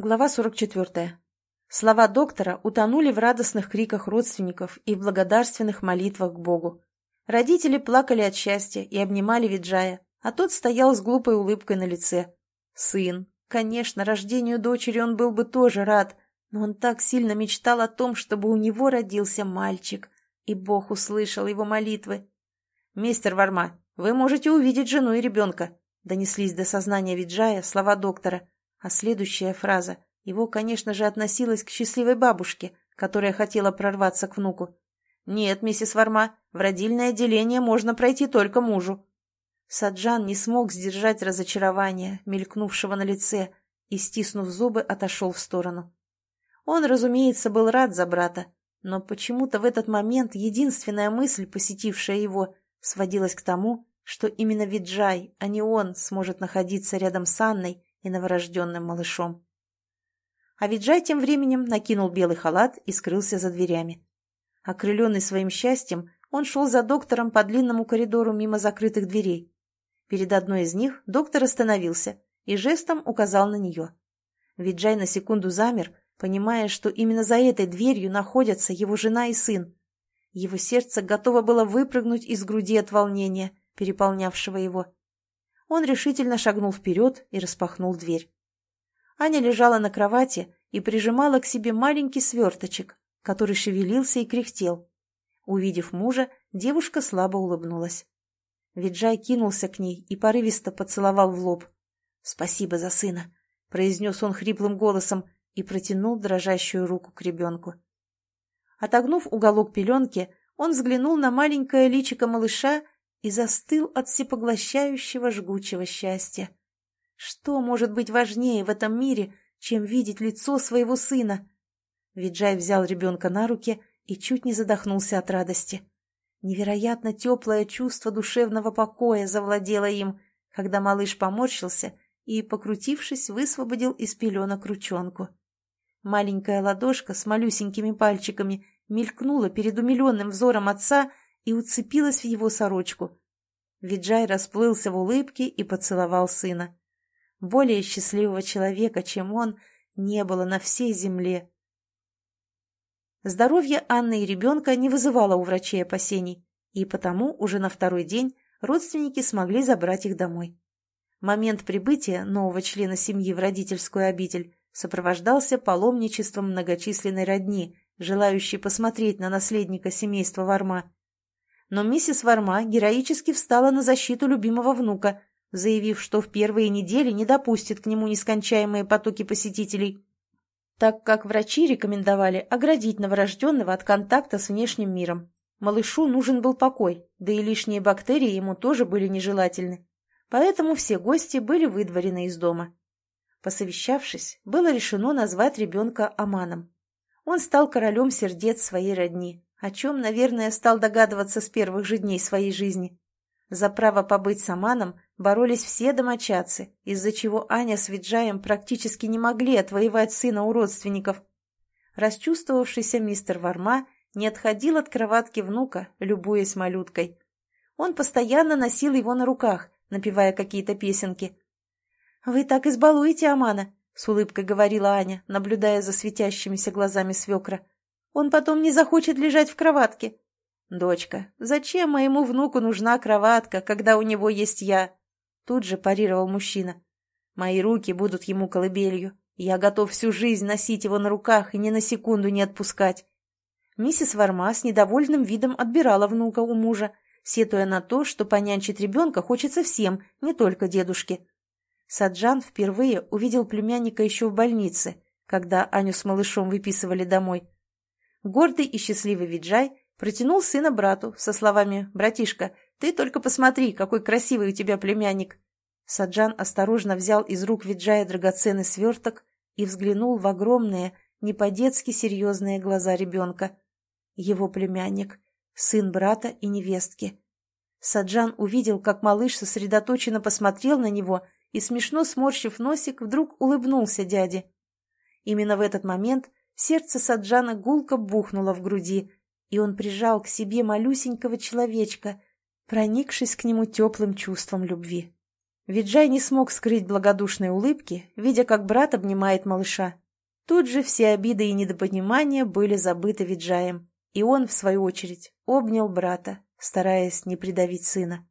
Глава 44. Слова доктора утонули в радостных криках родственников и в благодарственных молитвах к Богу. Родители плакали от счастья и обнимали Виджая, а тот стоял с глупой улыбкой на лице. Сын. Конечно, рождению дочери он был бы тоже рад, но он так сильно мечтал о том, чтобы у него родился мальчик, и Бог услышал его молитвы. «Мистер Варма, вы можете увидеть жену и ребенка», донеслись до сознания Виджая слова доктора – а следующая фраза его, конечно же, относилась к счастливой бабушке, которая хотела прорваться к внуку. «Нет, миссис Варма, в родильное отделение можно пройти только мужу». Саджан не смог сдержать разочарования, мелькнувшего на лице, и, стиснув зубы, отошел в сторону. Он, разумеется, был рад за брата, но почему-то в этот момент единственная мысль, посетившая его, сводилась к тому, что именно Виджай, а не он, сможет находиться рядом с Анной и новорожденным малышом. А Виджай тем временем накинул белый халат и скрылся за дверями. Окрыленный своим счастьем, он шел за доктором по длинному коридору мимо закрытых дверей. Перед одной из них доктор остановился и жестом указал на нее. Виджай на секунду замер, понимая, что именно за этой дверью находятся его жена и сын. Его сердце готово было выпрыгнуть из груди от волнения, переполнявшего его. Он решительно шагнул вперед и распахнул дверь. Аня лежала на кровати и прижимала к себе маленький сверточек, который шевелился и кряхтел. Увидев мужа, девушка слабо улыбнулась. Виджай кинулся к ней и порывисто поцеловал в лоб. «Спасибо за сына», — произнес он хриплым голосом и протянул дрожащую руку к ребенку. Отогнув уголок пеленки, он взглянул на маленькое личико малыша и застыл от всепоглощающего жгучего счастья. Что может быть важнее в этом мире, чем видеть лицо своего сына? Виджай взял ребенка на руки и чуть не задохнулся от радости. Невероятно теплое чувство душевного покоя завладело им, когда малыш поморщился и, покрутившись, высвободил из пеленок ручонку. Маленькая ладошка с малюсенькими пальчиками мелькнула перед умиленным взором отца — и уцепилась в его сорочку. Виджай расплылся в улыбке и поцеловал сына. Более счастливого человека, чем он, не было на всей земле. Здоровье Анны и ребенка не вызывало у врачей опасений, и потому уже на второй день родственники смогли забрать их домой. Момент прибытия нового члена семьи в родительскую обитель сопровождался паломничеством многочисленной родни, желающей посмотреть на наследника семейства Варма но миссис Варма героически встала на защиту любимого внука, заявив, что в первые недели не допустит к нему нескончаемые потоки посетителей, так как врачи рекомендовали оградить новорожденного от контакта с внешним миром. Малышу нужен был покой, да и лишние бактерии ему тоже были нежелательны. Поэтому все гости были выдворены из дома. Посовещавшись, было решено назвать ребенка Аманом. Он стал королем сердец своей родни, о чем, наверное, стал догадываться с первых же дней своей жизни. За право побыть саманом боролись все домочадцы, из-за чего Аня с Виджаем практически не могли отвоевать сына у родственников. Расчувствовавшийся мистер Варма не отходил от кроватки внука, любуясь малюткой. Он постоянно носил его на руках, напевая какие-то песенки. «Вы так избалуете Амана», — с улыбкой говорила Аня, наблюдая за светящимися глазами свекра. Он потом не захочет лежать в кроватке. «Дочка, зачем моему внуку нужна кроватка, когда у него есть я?» Тут же парировал мужчина. «Мои руки будут ему колыбелью. Я готов всю жизнь носить его на руках и ни на секунду не отпускать». Миссис Варма с недовольным видом отбирала внука у мужа, сетуя на то, что понянчить ребенка хочется всем, не только дедушке. Саджан впервые увидел племянника еще в больнице, когда Аню с малышом выписывали домой. Гордый и счастливый Виджай протянул сына брату со словами «Братишка, ты только посмотри, какой красивый у тебя племянник». Саджан осторожно взял из рук Виджая драгоценный сверток и взглянул в огромные, не по-детски серьезные глаза ребенка. Его племянник, сын брата и невестки. Саджан увидел, как малыш сосредоточенно посмотрел на него и, смешно сморщив носик, вдруг улыбнулся дяде. Именно в этот момент Сердце Саджана гулко бухнуло в груди, и он прижал к себе малюсенького человечка, проникшись к нему теплым чувством любви. Виджай не смог скрыть благодушной улыбки, видя, как брат обнимает малыша. Тут же все обиды и недопонимания были забыты Виджаем, и он, в свою очередь, обнял брата, стараясь не придавить сына.